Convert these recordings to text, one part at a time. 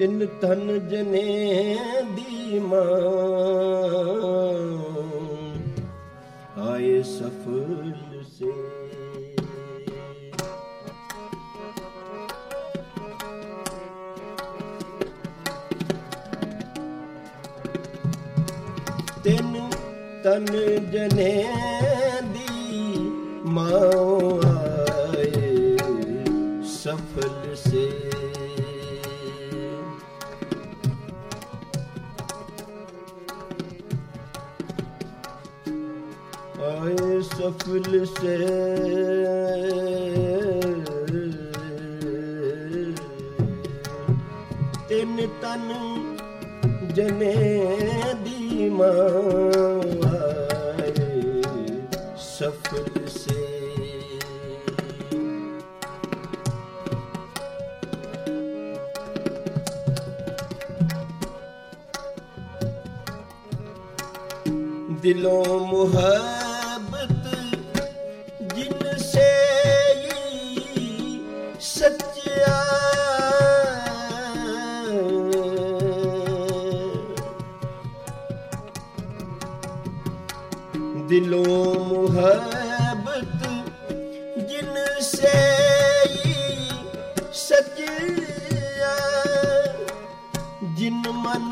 ਤਿੰਨ ਤਨ ਜਨੇ ਦੀ ਮਾਂ। ਆਏ ਸਫਲ ਸੇ। ਤਿੰਨ ਤਨ ਜਨੇ ਦੀ ਮਾਂ। ਤਿੰਨ ਤਨ ਜਨੇ ਦੀ ਸਫਲ ਸੇ। ਦਿਲੋਂ ਮੁਹਰ ਦਿਲੋਂ ਮੁਹੱਬਤ, ਜਿਨ ਸੇਈ ਸਚਿਆ ਜਿਨ ਮਨ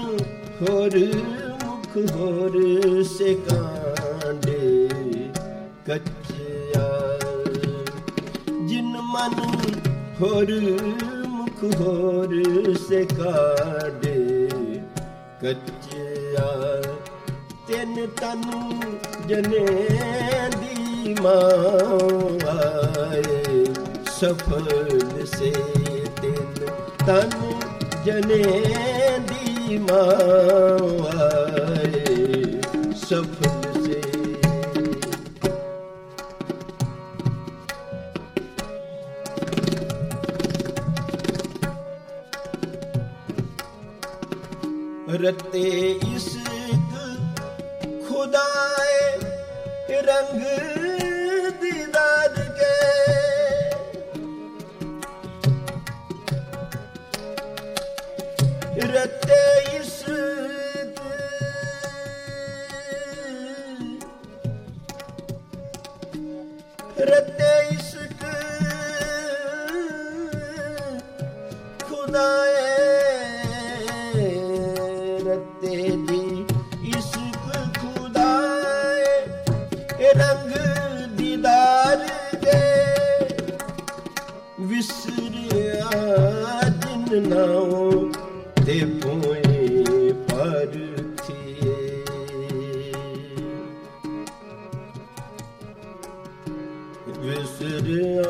ਹੋਰ ਮੁਖ ਹੋਰ ਸੇ ਕਾਂਡੇ ਕੱਚਿਆ, ਜਿਨ ਮਨ ਹੋਰ ਮੁਖ ਹੋਰ ਸੇ ਕਾਂਡੇ ਕੱਚਿਆ, ਤਿੰਨ ਤਨ ਜਨੇ ਦੀ ਮਾਂ ਆਏ, ਸਫਲ ਸੇ ਤਿੰਨ ਤਨ ਜਨੇ ਦੀ ਮਾਂ ਆਏ, ਸਫਲ ਸੇ ਰਤੇ ਰਤੇ ਇਸਕ ਰਤੇ ਇਸਕ ਖੁਦਾਏ, ਰਤੇ ਦੀ ਇਸਕ ਖੁਦਾਏ, ਰੰਗ ਦੀਦਾਰ ਦੇ। ਵਿਸਰਿਆ ਜਿਨ ਨਾਉ ਪੋਏ ਪਰ ਥੀਏ ਵਿਸਰਿਆ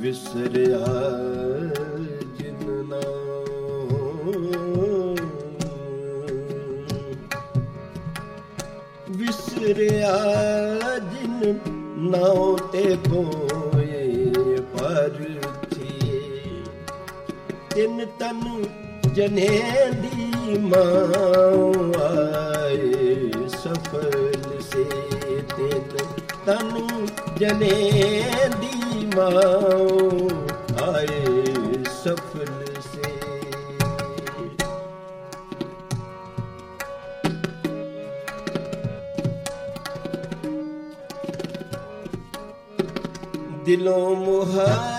ਵਿਸਰਿਆ ਜਿਨ ਨਾਉ ਵਿਸਰਿਆ ਜਿਨ ਨਾਉ ਤੇ ਪੋਏ ਪਰਥੀ ਤਿੰਨ ਤਨ ਜਨੇ ਦੀ ਮਾਂ ਆਏ, ਸਫਲ ਸੇ ਤਿੰਨ ਤਨ ਜਨੇ ਦੀ ਮਾਂ ਆਏ, ਸਫਲ दिलों मोहब्बत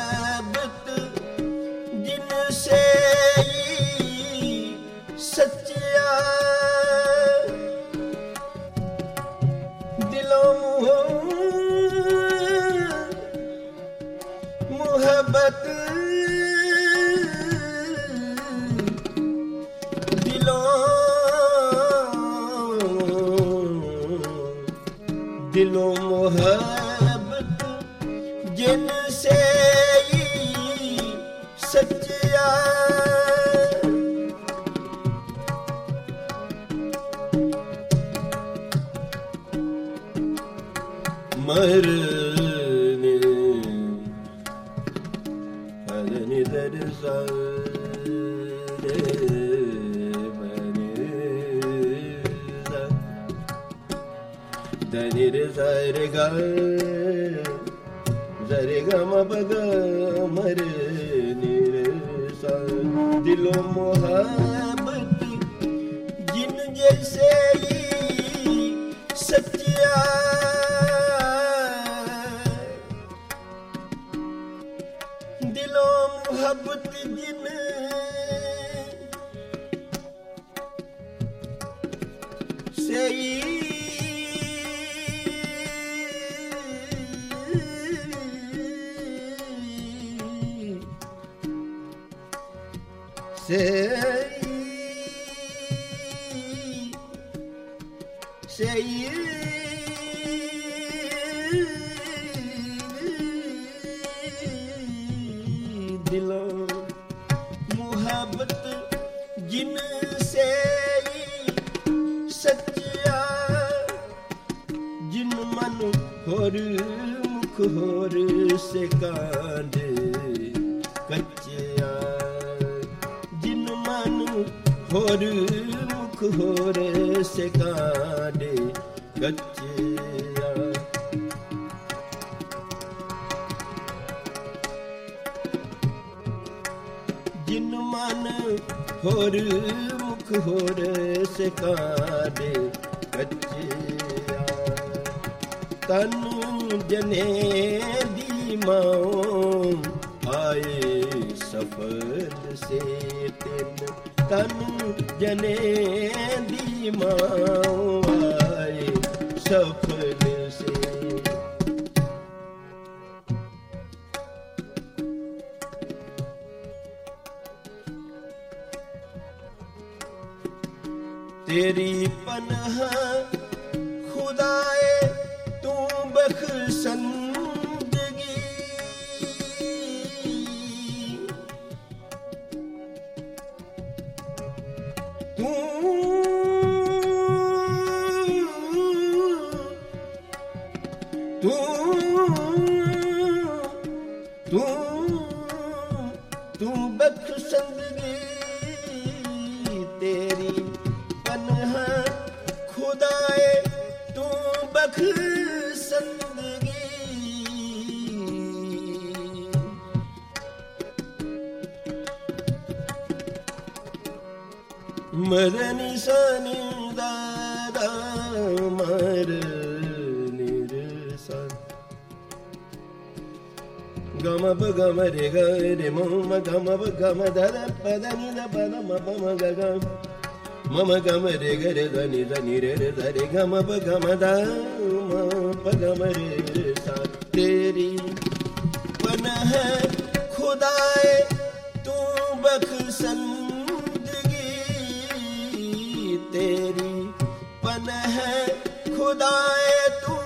ਲਿਆ ਮਰਨੇ ਅਦਨੀ ਦਰਸਾ ధనిరి సరిగా జరిగమ బగ మరి ਦਿਲੋ ਮੁਹੱਬਤ ਜਿਨ ਜੈਸੇ ਸੱਚਿਆ ਦਿਲੋ ਮੁਹੱਬਤ ਜਿਨ ਸਈ ਸਈ ਸਈ ਦਿਲੋਂ ਮੁਹੱਬਤ ਜਿਨ ਸੇ ਸੱਚਿਆ ਜਿਨ ਮਨ ਹੋਰ ਮੁਖ ਹੋਰ ਸੇ ਕਾਂਡ ਹੋਰ ਮੁਖ ਹੋਰ ਸੇ ਕਾਂਡ ਕੱਚਿਆ ਜਿਨ ਮਨ ਹੋਰ ਮੁਖ ਹੋਰ ਸਿਕਾੜੇ ਕੱਚਿਆ ਤਨ ਜਨੇ ਦੀ ਮਾਂ ਆਏ ਸਫਲ ਸੇ ਤਿਨ ਤਨ ਜਨੇ ਦੀ ਮਾਂ ਆਏ ਸਫਲ ਸੇ ਤੇਰੀ ਪਨਾਹ ਤੂੰ मरणी सनि दादा मिरे गम रे गमरे गरे मम गम गम धर पद निद पद मग गम मम गम गमरे गरे धनि धनि रे धरे गम प गम दम तेरी पन है खुदाए तू ब तेरी पनह खुदाए तू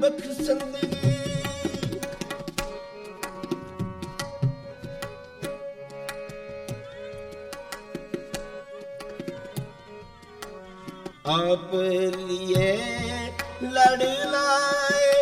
बखसंदगी आप लिए लड़ लाए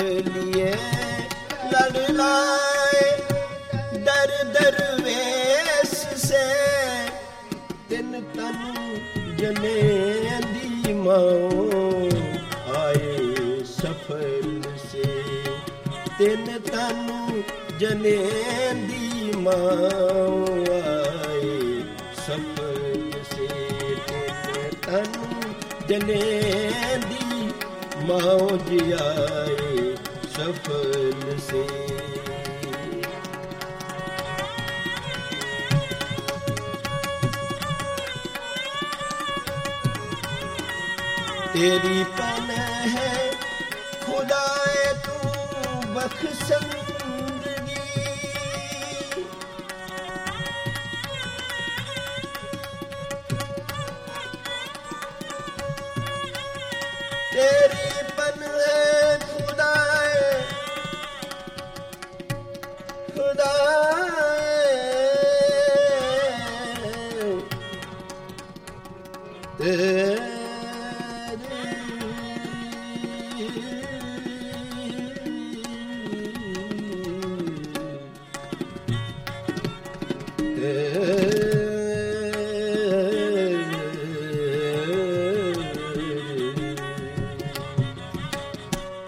लाए अपने लड़ लाए दर दरवेश से ਤਿੰਨ ਤਨ ਜਨੇ ਦੀ ਮਾਂ ਆਏ ਸਫਲ ਸੇ ਤਿੰਨ ਤਨ ਜਨੇ ਦੀ ਮਾਂ ਆਏ ਸਫਲ ਸੇ ਤਿੰਨ ਤਨ ਜਨੇ ਦੀ ਮਾਂ ਜੀ ਆਏ सफल से तेरी पन है खुदाए तू बख्शन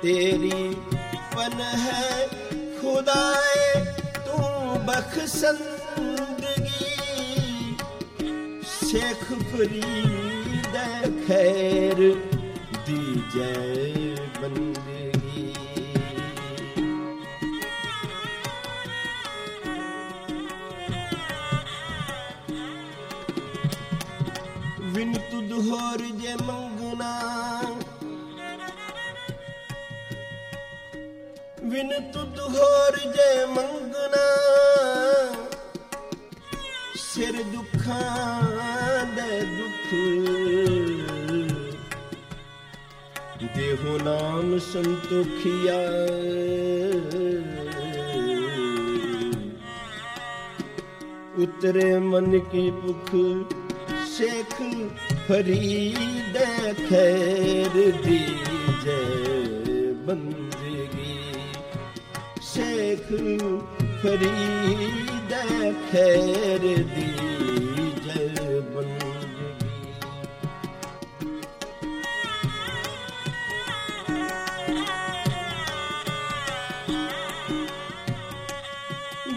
ਤੇਰੀ ਪਨ ਹੈ ਖੁਦਾਏ ਤੂੰ ਬਖਸ਼ੰਦਗੀ ਸ਼ੇਖ ਫਰੀਦ ਖੈਰ ਦੀ ਜੈ ਬੰਦਗੀ। ਵਿਨ ਤੁਧ ਹੋਰ ਜੇ ਮੰਗਣਾ। ਵਿਨ ਤੁਧ ਹੋਰ ਜੇ ਮੰਗਣਾ। ਸਿਰ ਦੁੱਖਾਂ ਦੇ ਦੇਹੋ ਨਾਮ ਸੰਤੋਖਿਆ। ਉਤਰੇ ਮਨ ਕੀ ਭੁਖ, ਸ਼ੇਖ ਫਰੀਦ ਖੈਰ ਦੀ ਜੈ ਬੰਦਗੀ। ਸ਼ੇਖ ਫਰੀਦ ਖੈਰ ਦੀ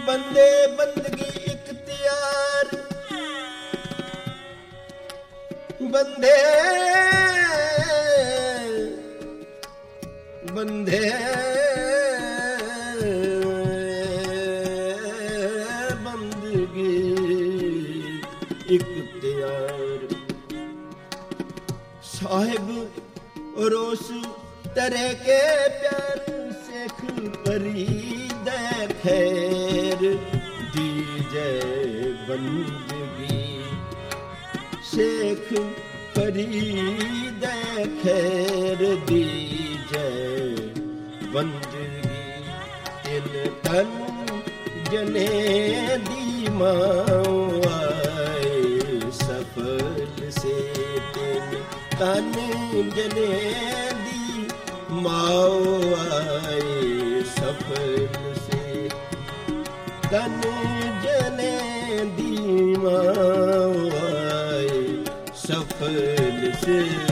ਬੰਦੇ ਬੰਦਗੀ ਇਖਤਿਆਰ ਬੰਦੇ ਬੰਦੇ ਬੰਦਗੀ ਇਖਤਿਆਰ ਸਾਹਿਬ ਰੋਸ ਤਰੇ ਕੇ ਪਿਆਰ। ਸਿੱਖ ਪਰੀ ਦੇ ਖੈਰ ਦੀ ਜੈ ਬੰਦਗੀ। ਸ਼ੇਖ ਫਰੀਦ ਖੈਰ ਦੀ ਜੈ ਬੰਦਗੀ। ਤਿਨ ਤਨ ਜਨੇ ਦੀ ਮਾਂ ਆਏ, ਸਫਲ ਸੇ ਤਿਨ ਤਨ ਜਨੇ ਦੀ ਮਾਂ ਤਨ ਜਨੇ ਦੀ ਆਏ ਸਫਲ ਸੇ